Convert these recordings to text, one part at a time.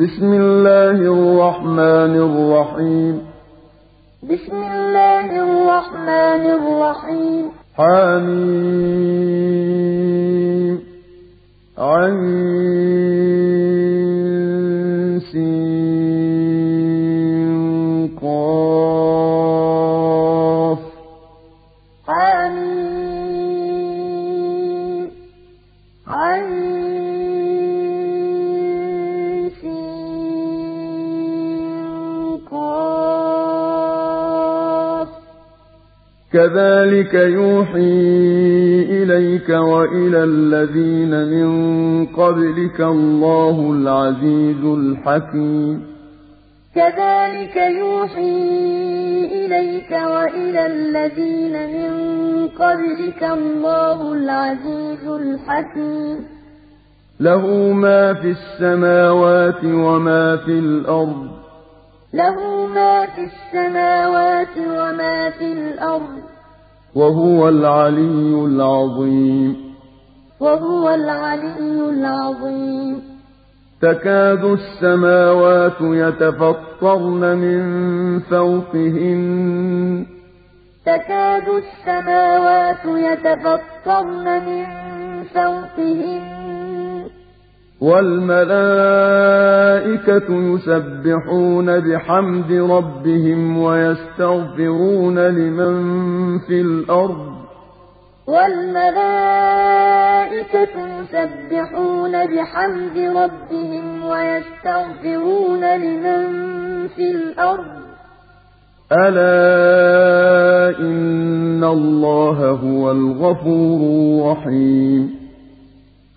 بسم الله الرحمن الرحيم. بسم الله الرحمن الرحيم. حميم. عين. كذلك يوحي إليك وإلى الذين من قبلك الله العزيز الحكيم كذلك يوحي إليك وإلى الذين من قبلك الله العزيز الحكيم له ما في السماوات وما في الأرض له ما في السماوات وما في الأرض. وهو العلي العظيم. وهو العلي العظيم. تكاد السماوات يتفطرن من فوقهن. تكاد السماوات يتفطرن من فوقهن. والملائكة يسبحون بحمد ربهم ويستغفرون لمن في الأرض. والملائكة يسبحون بحمد ربهم ويستغفرون لمن في الأرض. ألا إن الله هو الغفور الرحيم.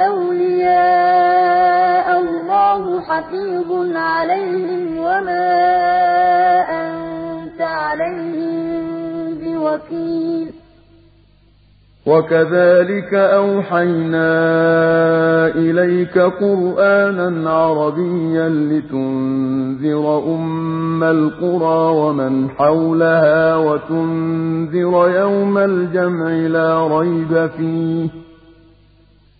أولياء الله حفيظ عليهم وما أنت عليهم بوكيل. وكذلك أوحينا إليك قرآنا عربيا لتنذر أم القرى ومن حولها وتنذر يوم الجمع لا ريب فيه.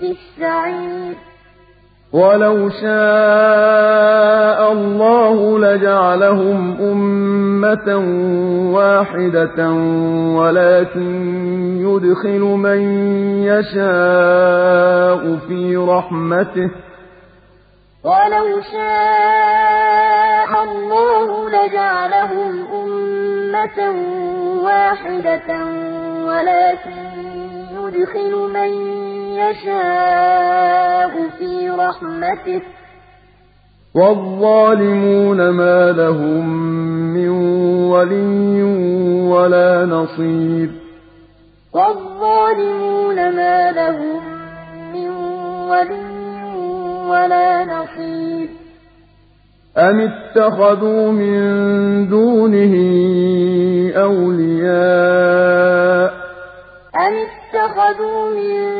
في السعير ولو شاء الله لجعلهم أمة واحدة ولكن يدخل من يشاء في رحمته. ولو شاء الله لجعلهم أمة واحدة ولكن يدخل من يشاء في رحمته. والظالمون ما لهم من ولي ولا نصير. والظالمون ما لهم من ولي ولا نصير. أم اتخذوا من دونه أولياء؟ أم اتخذوا من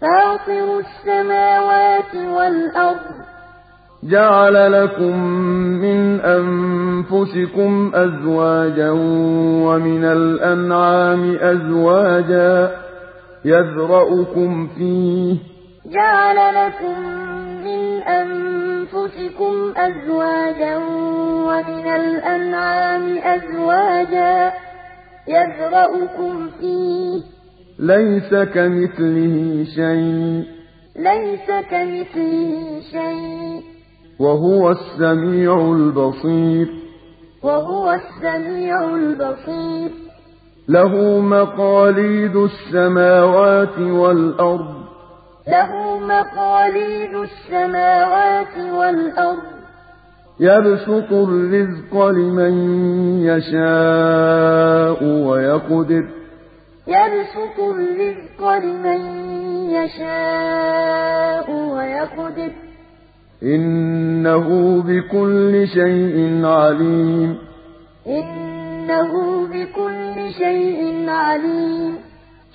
فاطر السماوات والأرض. جعل لكم من أنفسكم أزواجا ومن الأنعام أزواجا يذرأكم فيه. جعل لكم من أنفسكم أزواجا ومن الأنعام أزواجا يذرأكم فيه. ليس كمثله شيء. ليس كمثله شيء. وهو السميع البصير. وهو السميع البصير. له مقاليد السماوات والأرض. له مقاليد السماوات والأرض. يبسط الرزق لمن يشاء ويقدر. يبسط الرزق لمن يشاء ويقدر إنه بكل شيء عليم إنه بكل شيء عليم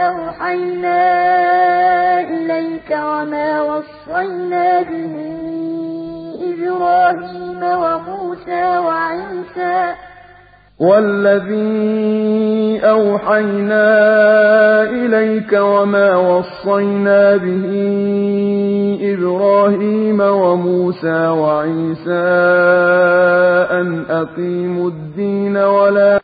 أوحينا إليك وما وصينا به إبراهيم وموسى وعيسى. والذي أوحينا إليك وما وصينا به إبراهيم وموسى وعيسى أن أقيموا الدين ولا